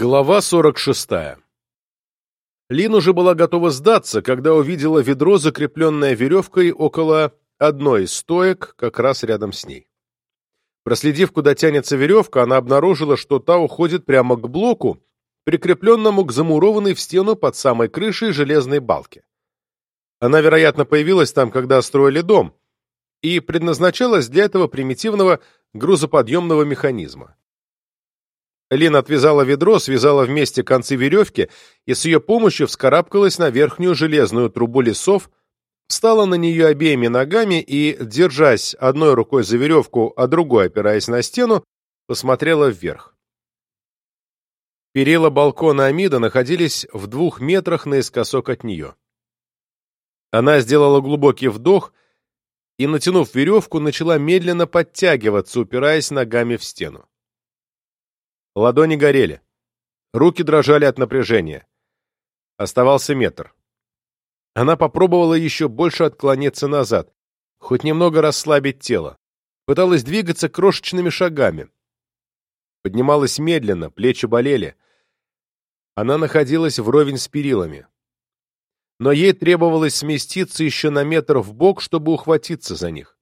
Глава 46. Лин уже была готова сдаться, когда увидела ведро, закрепленное веревкой около одной из стоек, как раз рядом с ней. Проследив, куда тянется веревка, она обнаружила, что та уходит прямо к блоку, прикрепленному к замурованной в стену под самой крышей железной балке. Она, вероятно, появилась там, когда строили дом, и предназначалась для этого примитивного грузоподъемного механизма. Лин отвязала ведро, связала вместе концы веревки и с ее помощью вскарабкалась на верхнюю железную трубу лесов, встала на нее обеими ногами и, держась одной рукой за веревку, а другой опираясь на стену, посмотрела вверх. Перила балкона Амида находились в двух метрах наискосок от нее. Она сделала глубокий вдох и, натянув веревку, начала медленно подтягиваться, упираясь ногами в стену. Ладони горели. Руки дрожали от напряжения. Оставался метр. Она попробовала еще больше отклониться назад, хоть немного расслабить тело. Пыталась двигаться крошечными шагами. Поднималась медленно, плечи болели. Она находилась вровень с перилами. Но ей требовалось сместиться еще на метр в бок, чтобы ухватиться за них.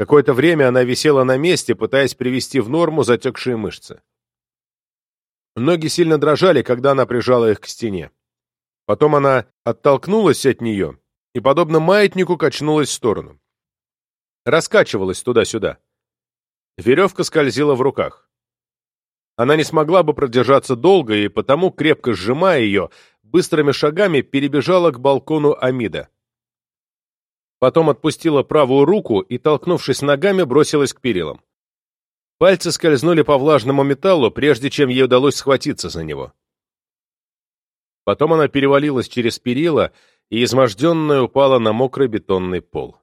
Какое-то время она висела на месте, пытаясь привести в норму затекшие мышцы. Ноги сильно дрожали, когда она прижала их к стене. Потом она оттолкнулась от нее и, подобно маятнику, качнулась в сторону. Раскачивалась туда-сюда. Веревка скользила в руках. Она не смогла бы продержаться долго, и потому, крепко сжимая ее, быстрыми шагами перебежала к балкону Амида. Потом отпустила правую руку и, толкнувшись ногами, бросилась к перилам. Пальцы скользнули по влажному металлу, прежде чем ей удалось схватиться за него. Потом она перевалилась через перила и, изможденная, упала на мокрый бетонный пол.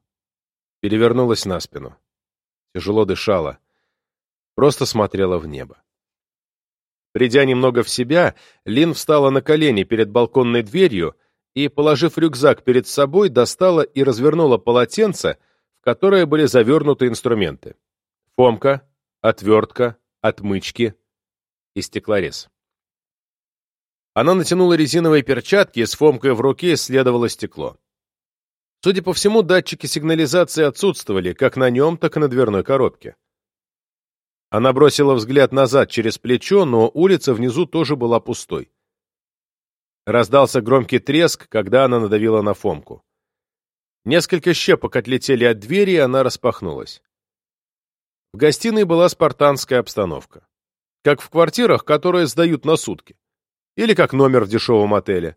Перевернулась на спину. Тяжело дышала. Просто смотрела в небо. Придя немного в себя, Лин встала на колени перед балконной дверью и, положив рюкзак перед собой, достала и развернула полотенце, в которое были завернуты инструменты. Фомка, отвертка, отмычки и стеклорез. Она натянула резиновые перчатки и с Фомкой в руке исследовала стекло. Судя по всему, датчики сигнализации отсутствовали как на нем, так и на дверной коробке. Она бросила взгляд назад через плечо, но улица внизу тоже была пустой. Раздался громкий треск, когда она надавила на Фомку. Несколько щепок отлетели от двери, и она распахнулась. В гостиной была спартанская обстановка. Как в квартирах, которые сдают на сутки. Или как номер в дешевом отеле.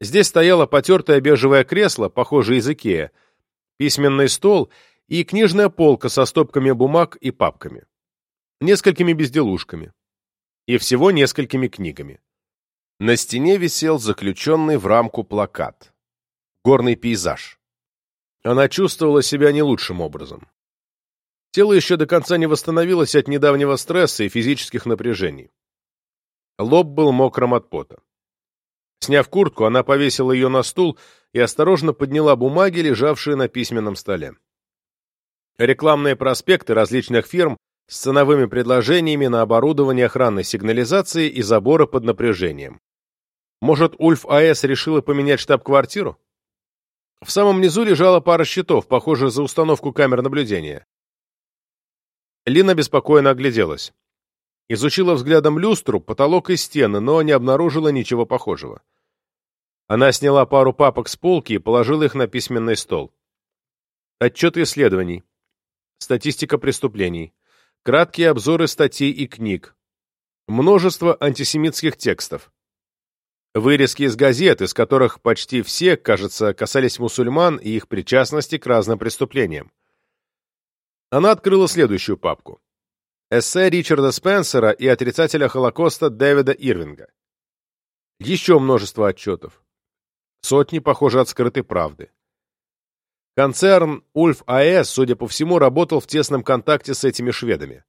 Здесь стояло потертое бежевое кресло, похожее из Икея, письменный стол и книжная полка со стопками бумаг и папками. Несколькими безделушками. И всего несколькими книгами. На стене висел заключенный в рамку плакат. Горный пейзаж. Она чувствовала себя не лучшим образом. Тело еще до конца не восстановилось от недавнего стресса и физических напряжений. Лоб был мокрым от пота. Сняв куртку, она повесила ее на стул и осторожно подняла бумаги, лежавшие на письменном столе. Рекламные проспекты различных фирм с ценовыми предложениями на оборудование охранной сигнализации и забора под напряжением. Может, Ульф АЭС решила поменять штаб-квартиру? В самом низу лежала пара счетов, похожих за установку камер наблюдения. Лина беспокойно огляделась. Изучила взглядом люстру, потолок и стены, но не обнаружила ничего похожего. Она сняла пару папок с полки и положила их на письменный стол. Отчеты исследований. Статистика преступлений. Краткие обзоры статей и книг. Множество антисемитских текстов. Вырезки из газет, из которых почти все, кажется, касались мусульман и их причастности к разным преступлениям. Она открыла следующую папку. Эссе Ричарда Спенсера и отрицателя Холокоста Дэвида Ирвинга. Еще множество отчетов. Сотни, похоже, от скрытой правды. Концерн Ульф АЭС, судя по всему, работал в тесном контакте с этими шведами.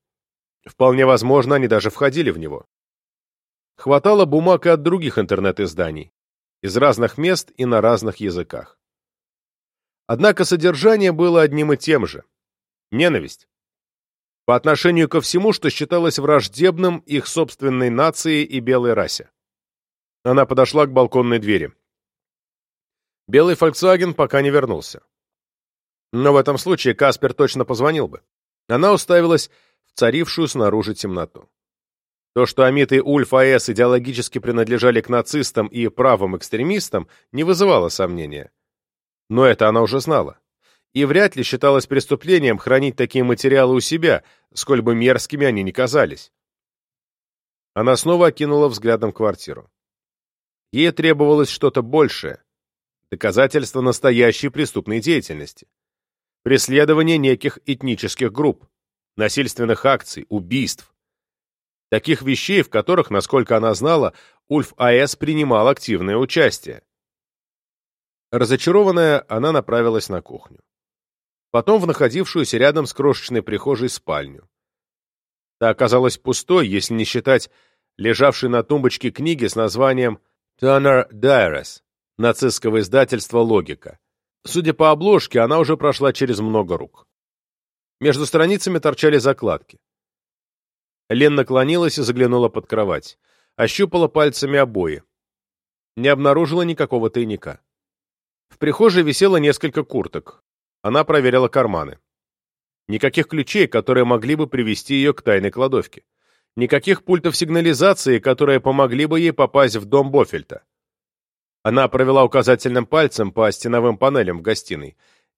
Вполне возможно, они даже входили в него. Хватало бумаг и от других интернет-изданий, из разных мест и на разных языках. Однако содержание было одним и тем же. Ненависть. по отношению ко всему, что считалось враждебным их собственной нации и белой расе. Она подошла к балконной двери. Белый Volkswagen пока не вернулся. Но в этом случае Каспер точно позвонил бы. Она уставилась в царившую снаружи темноту. То, что Амит и Ульф А.С. идеологически принадлежали к нацистам и правым экстремистам, не вызывало сомнения. Но это она уже знала. И вряд ли считалось преступлением хранить такие материалы у себя, сколь бы мерзкими они ни казались. Она снова окинула взглядом квартиру. Ей требовалось что-то большее, доказательство настоящей преступной деятельности, преследование неких этнических групп, насильственных акций, убийств. Таких вещей, в которых, насколько она знала, Ульф А.С. принимал активное участие. Разочарованная, она направилась на кухню. Потом в находившуюся рядом с крошечной прихожей спальню. Та оказалась пустой, если не считать лежавшей на тумбочке книги с названием «Turner Diaries» нацистского издательства «Логика». Судя по обложке, она уже прошла через много рук. Между страницами торчали закладки. Лен наклонилась и заглянула под кровать. Ощупала пальцами обои. Не обнаружила никакого тайника. В прихожей висело несколько курток. Она проверила карманы. Никаких ключей, которые могли бы привести ее к тайной кладовке. Никаких пультов сигнализации, которые помогли бы ей попасть в дом Бофельта. Она провела указательным пальцем по стеновым панелям в гостиной.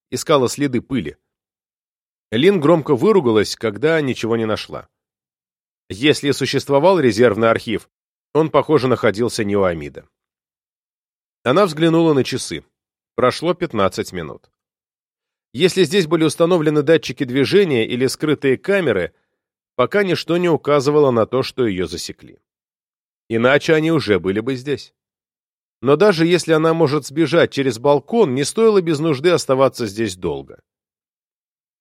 Искала следы пыли. Лин громко выругалась, когда ничего не нашла. Если существовал резервный архив, он, похоже, находился не у Амида. Она взглянула на часы. Прошло 15 минут. Если здесь были установлены датчики движения или скрытые камеры, пока ничто не указывало на то, что ее засекли. Иначе они уже были бы здесь. Но даже если она может сбежать через балкон, не стоило без нужды оставаться здесь долго.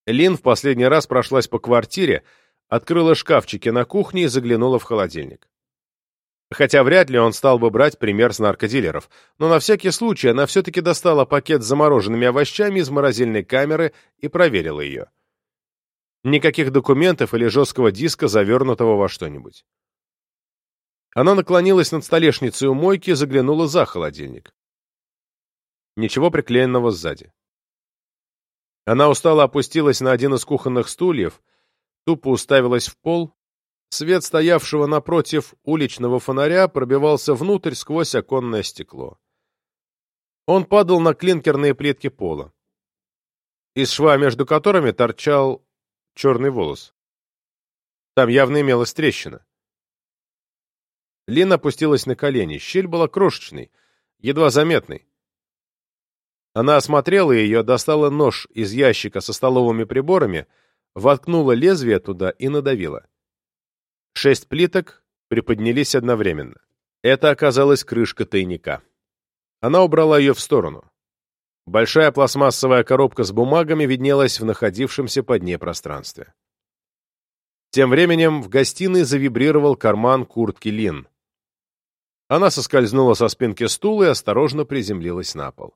Лин в последний раз прошлась по квартире, открыла шкафчики на кухне и заглянула в холодильник. Хотя вряд ли он стал бы брать пример с наркодилеров, но на всякий случай она все-таки достала пакет с замороженными овощами из морозильной камеры и проверила ее. Никаких документов или жесткого диска, завернутого во что-нибудь. Она наклонилась над столешницей у мойки и заглянула за холодильник. Ничего приклеенного сзади. Она устало опустилась на один из кухонных стульев, тупо уставилась в пол Свет стоявшего напротив уличного фонаря пробивался внутрь сквозь оконное стекло. Он падал на клинкерные плитки пола, из шва между которыми торчал черный волос. Там явно имелась трещина. Лина опустилась на колени. Щель была крошечной, едва заметной. Она осмотрела ее, достала нож из ящика со столовыми приборами, воткнула лезвие туда и надавила. Шесть плиток приподнялись одновременно. Это оказалась крышка тайника. Она убрала ее в сторону. Большая пластмассовая коробка с бумагами виднелась в находившемся под ней пространстве. Тем временем в гостиной завибрировал карман куртки Лин. Она соскользнула со спинки стула и осторожно приземлилась на пол.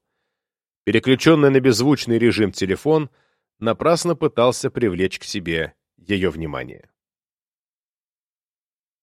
Переключенный на беззвучный режим телефон напрасно пытался привлечь к себе ее внимание.